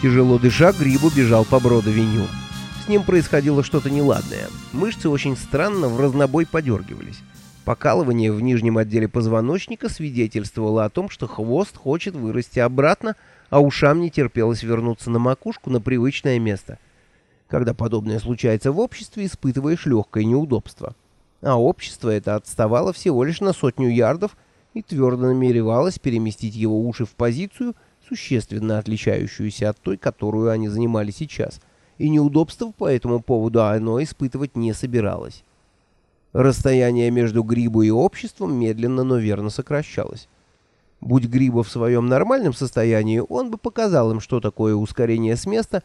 Тяжело дыша, Грибу бежал по Бродовеню. С ним происходило что-то неладное. Мышцы очень странно в разнобой подергивались. Покалывание в нижнем отделе позвоночника свидетельствовало о том, что хвост хочет вырасти обратно, а ушам не терпелось вернуться на макушку на привычное место. Когда подобное случается в обществе, испытываешь легкое неудобство. А общество это отставало всего лишь на сотню ярдов и твердо намеревалось переместить его уши в позицию, существенно отличающуюся от той, которую они занимали сейчас, и неудобств по этому поводу оно испытывать не собиралось. Расстояние между Грибу и обществом медленно, но верно сокращалось. Будь Гриба в своем нормальном состоянии, он бы показал им, что такое ускорение с места,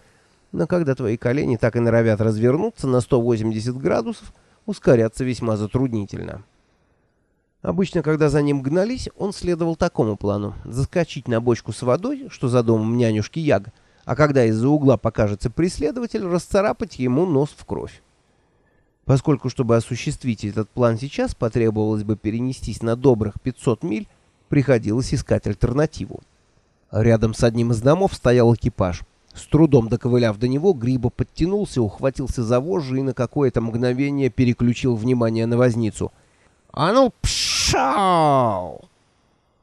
но когда твои колени так и норовят развернуться на 180 градусов, ускоряться весьма затруднительно. Обычно, когда за ним гнались, он следовал такому плану — заскочить на бочку с водой, что за домом нянюшки Яг, а когда из-за угла покажется преследователь, расцарапать ему нос в кровь. Поскольку, чтобы осуществить этот план сейчас, потребовалось бы перенестись на добрых 500 миль, приходилось искать альтернативу. Рядом с одним из домов стоял экипаж. С трудом доковыляв до него, Гриба подтянулся, ухватился за вожжи и на какое-то мгновение переключил внимание на возницу. «А ну, пшау!»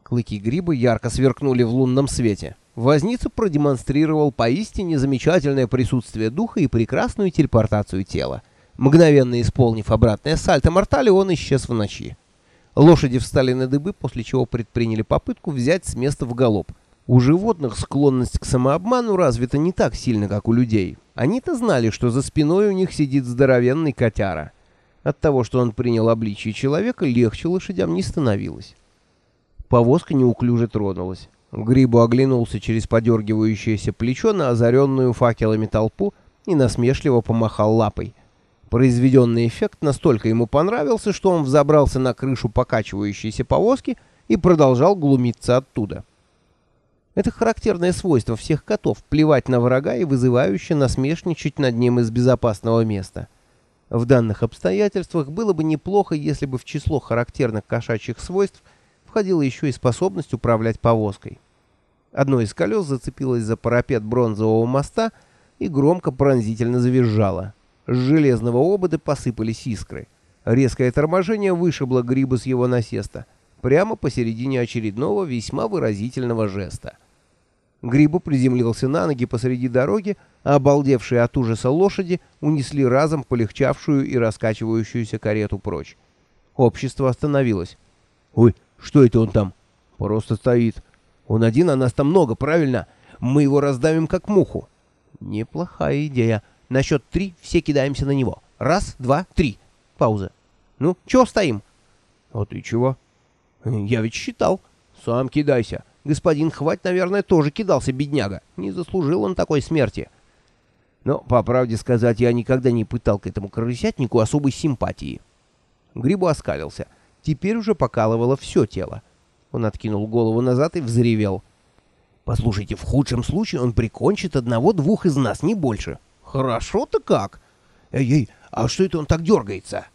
Клыки Гриба ярко сверкнули в лунном свете. Возница продемонстрировал поистине замечательное присутствие духа и прекрасную телепортацию тела. Мгновенно исполнив обратное сальто мортали, он исчез в ночи. Лошади встали на дыбы, после чего предприняли попытку взять с места в галоп. У животных склонность к самообману развита не так сильно, как у людей. Они-то знали, что за спиной у них сидит здоровенный котяра. От того, что он принял обличие человека, легче лошадям не становилось. Повозка неуклюже тронулась. Грибу оглянулся через подергивающееся плечо на озаренную факелами толпу и насмешливо помахал лапой. Произведенный эффект настолько ему понравился, что он взобрался на крышу покачивающейся повозки и продолжал глумиться оттуда. Это характерное свойство всех котов — плевать на врага и вызывающе насмешничать над ним из безопасного места. В данных обстоятельствах было бы неплохо, если бы в число характерных кошачьих свойств входила еще и способность управлять повозкой. Одно из колес зацепилось за парапет бронзового моста и громко пронзительно завизжало. С железного обода посыпались искры. Резкое торможение вышибло гриба с его насеста, прямо посередине очередного весьма выразительного жеста. Грибу приземлился на ноги посреди дороги, а обалдевшие от ужаса лошади унесли разом полегчавшую и раскачивающуюся карету прочь. Общество остановилось. «Ой, что это он там?» «Просто стоит. Он один, а нас там много, правильно? Мы его раздавим как муху». «Неплохая идея. На счет три все кидаемся на него. Раз, два, три. Пауза. Ну, чего стоим? А ты чего? Я ведь считал. Сам кидайся. Господин Хвать, наверное, тоже кидался, бедняга. Не заслужил он такой смерти. Но, по правде сказать, я никогда не пытал к этому крысятнику особой симпатии. Грибу оскалился. Теперь уже покалывало все тело. Он откинул голову назад и взревел. «Послушайте, в худшем случае он прикончит одного-двух из нас, не больше». Хорошо-то как? Эй-эй, а что это он так дергается?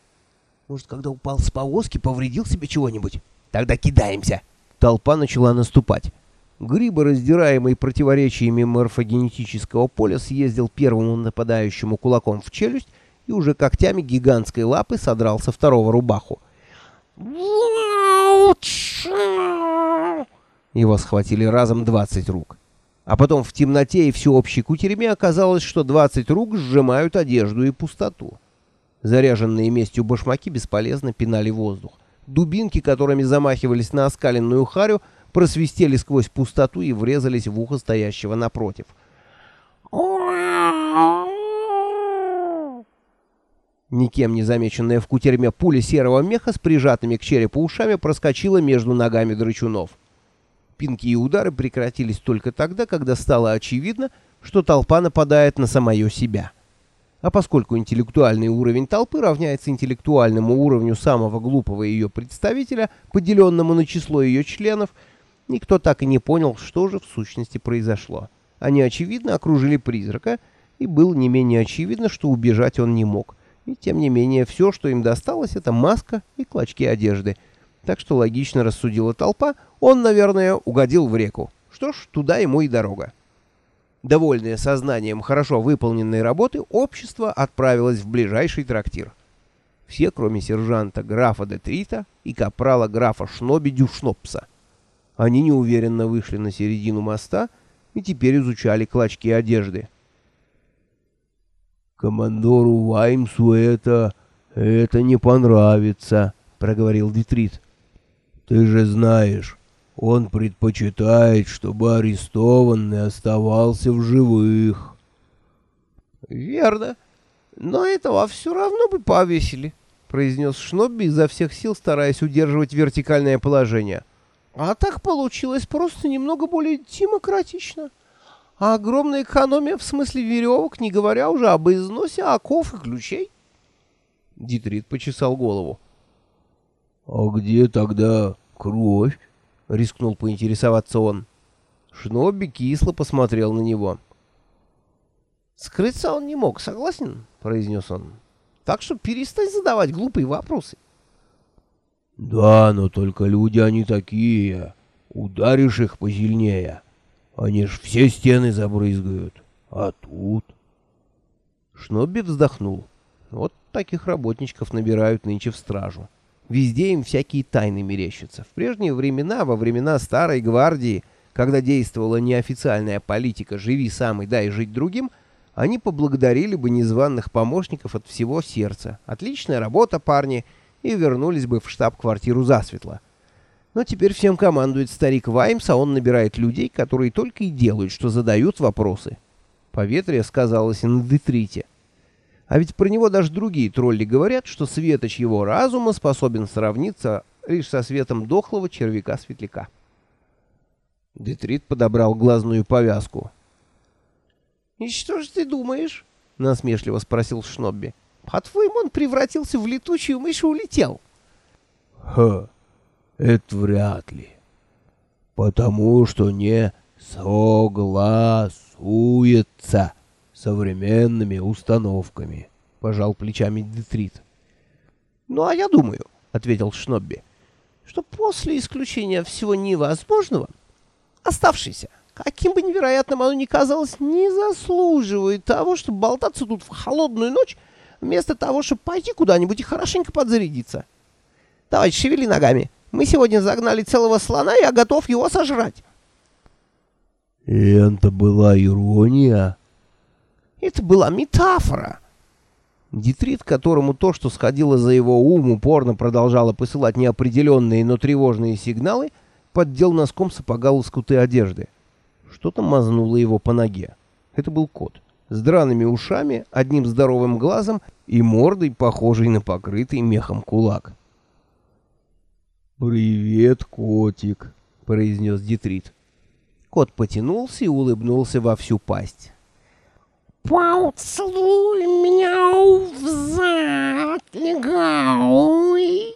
Может, когда упал с повозки, повредил себе чего-нибудь? Тогда кидаемся. Толпа начала наступать. Гриба, раздираемый противоречиями морфогенетического поля, съездил первому нападающему кулаком в челюсть и уже когтями гигантской лапы содрал со второго рубаху. Его схватили разом двадцать рук. А потом в темноте и всеобщей кутерьме оказалось, что 20 рук сжимают одежду и пустоту. Заряженные местью башмаки бесполезно пинали воздух. Дубинки, которыми замахивались на оскаленную харю, просвистели сквозь пустоту и врезались в ухо стоящего напротив. Никем не замеченная в кутерьме пуля серого меха с прижатыми к черепу ушами проскочила между ногами драчунов. Пинки и удары прекратились только тогда, когда стало очевидно, что толпа нападает на самое себя. А поскольку интеллектуальный уровень толпы равняется интеллектуальному уровню самого глупого ее представителя, поделенному на число ее членов, никто так и не понял, что же в сущности произошло. Они, очевидно, окружили призрака, и было не менее очевидно, что убежать он не мог. И тем не менее, все, что им досталось, это маска и клочки одежды — так что логично рассудила толпа, он, наверное, угодил в реку. Что ж, туда ему и дорога. Довольное сознанием хорошо выполненной работы, общество отправилось в ближайший трактир. Все, кроме сержанта графа Детрита и капрала графа Шноби Дюшнопса. Они неуверенно вышли на середину моста и теперь изучали клочки одежды. «Командору Ваймсу это... это не понравится», — проговорил Детрит. «Ты же знаешь, он предпочитает, чтобы арестованный оставался в живых». «Верно. Но этого все равно бы повесили», — произнес Шнобби изо всех сил, стараясь удерживать вертикальное положение. «А так получилось просто немного более демократично. А огромная экономия в смысле веревок, не говоря уже об износе оков и ключей». Дитрит почесал голову. «А где тогда кровь?» — рискнул поинтересоваться он. Шнобби кисло посмотрел на него. «Скрыться он не мог, согласен?» — произнес он. «Так что перестань задавать глупые вопросы». «Да, но только люди они такие. Ударишь их посильнее. Они ж все стены забрызгают. А тут...» Шнобби вздохнул. «Вот таких работничков набирают нынче в стражу». Везде им всякие тайны мерещатся. В прежние времена, во времена Старой Гвардии, когда действовала неофициальная политика «живи сам и дай жить другим», они поблагодарили бы незваных помощников от всего сердца. Отличная работа, парни, и вернулись бы в штаб-квартиру засветло. Но теперь всем командует старик Ваймс, а он набирает людей, которые только и делают, что задают вопросы. Поветрие сказалось на детрите. А ведь про него даже другие тролли говорят, что светоч его разума способен сравниться лишь со светом дохлого червяка-светляка. Детрит подобрал глазную повязку. «И что же ты думаешь?» — насмешливо спросил Шнобби. «По-твоему, он превратился в летучую мышь и улетел?» «Ха, это вряд ли. Потому что не согласуется» современными установками, — пожал плечами Детрит. — Ну, а я думаю, — ответил Шнобби, — что после исключения всего невозможного, оставшийся, каким бы невероятным оно ни казалось, не заслуживает того, чтобы болтаться тут в холодную ночь, вместо того, чтобы пойти куда-нибудь и хорошенько подзарядиться. Давай, шевели ногами. Мы сегодня загнали целого слона, и я готов его сожрать. — Это была ирония, это была метафора. Детрит, которому то, что сходило за его ум, упорно продолжало посылать неопределенные, но тревожные сигналы, поддел носком сапога лоскуты одежды. Что-то мазнуло его по ноге. Это был кот. С драными ушами, одним здоровым глазом и мордой, похожей на покрытый мехом кулак. «Привет, котик», — произнес Детрит. Кот потянулся и улыбнулся во всю пасть. Поцелуй меня в зад, легауй.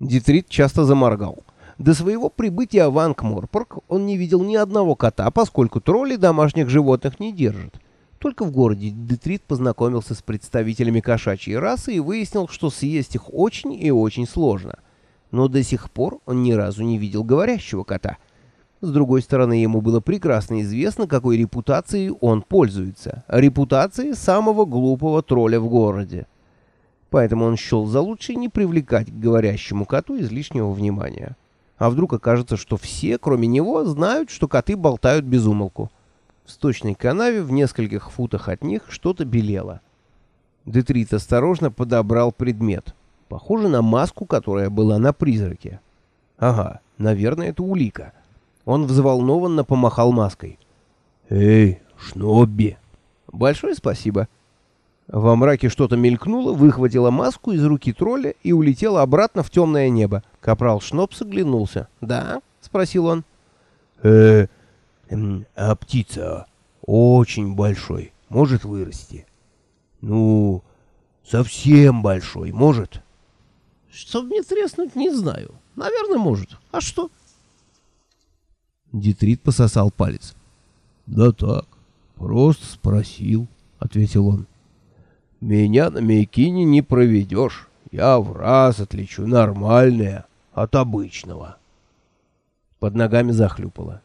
Дитрит часто заморгал. До своего прибытия в Ангморпорг он не видел ни одного кота, поскольку тролли домашних животных не держат. Только в городе Детрит познакомился с представителями кошачьей расы и выяснил, что съесть их очень и очень сложно. Но до сих пор он ни разу не видел говорящего кота — с другой стороны, ему было прекрасно известно, какой репутацией он пользуется. Репутацией самого глупого тролля в городе. Поэтому он счел за лучшее не привлекать к говорящему коту излишнего внимания. А вдруг окажется, что все, кроме него, знают, что коты болтают без умолку. В сточной канаве в нескольких футах от них что-то белело. Детрит осторожно подобрал предмет. Похоже на маску, которая была на призраке. Ага, наверное, это улика. Он взволнованно помахал маской. «Эй, Шнобби!» «Большое спасибо». Во мраке что-то мелькнуло, выхватило маску из руки тролля и улетело обратно в темное небо. Капрал Шнобс оглянулся. «Да?» — спросил он. «Э, эм, а птица очень большой, может вырасти?» «Ну, совсем большой, может?» «Чтоб мне треснуть, не знаю. Наверное, может. А что?» Дитрит пососал палец. «Да так, просто спросил», — ответил он. «Меня на Мейкине не проведешь. Я в раз отличу нормальное от обычного». Под ногами захлюпало.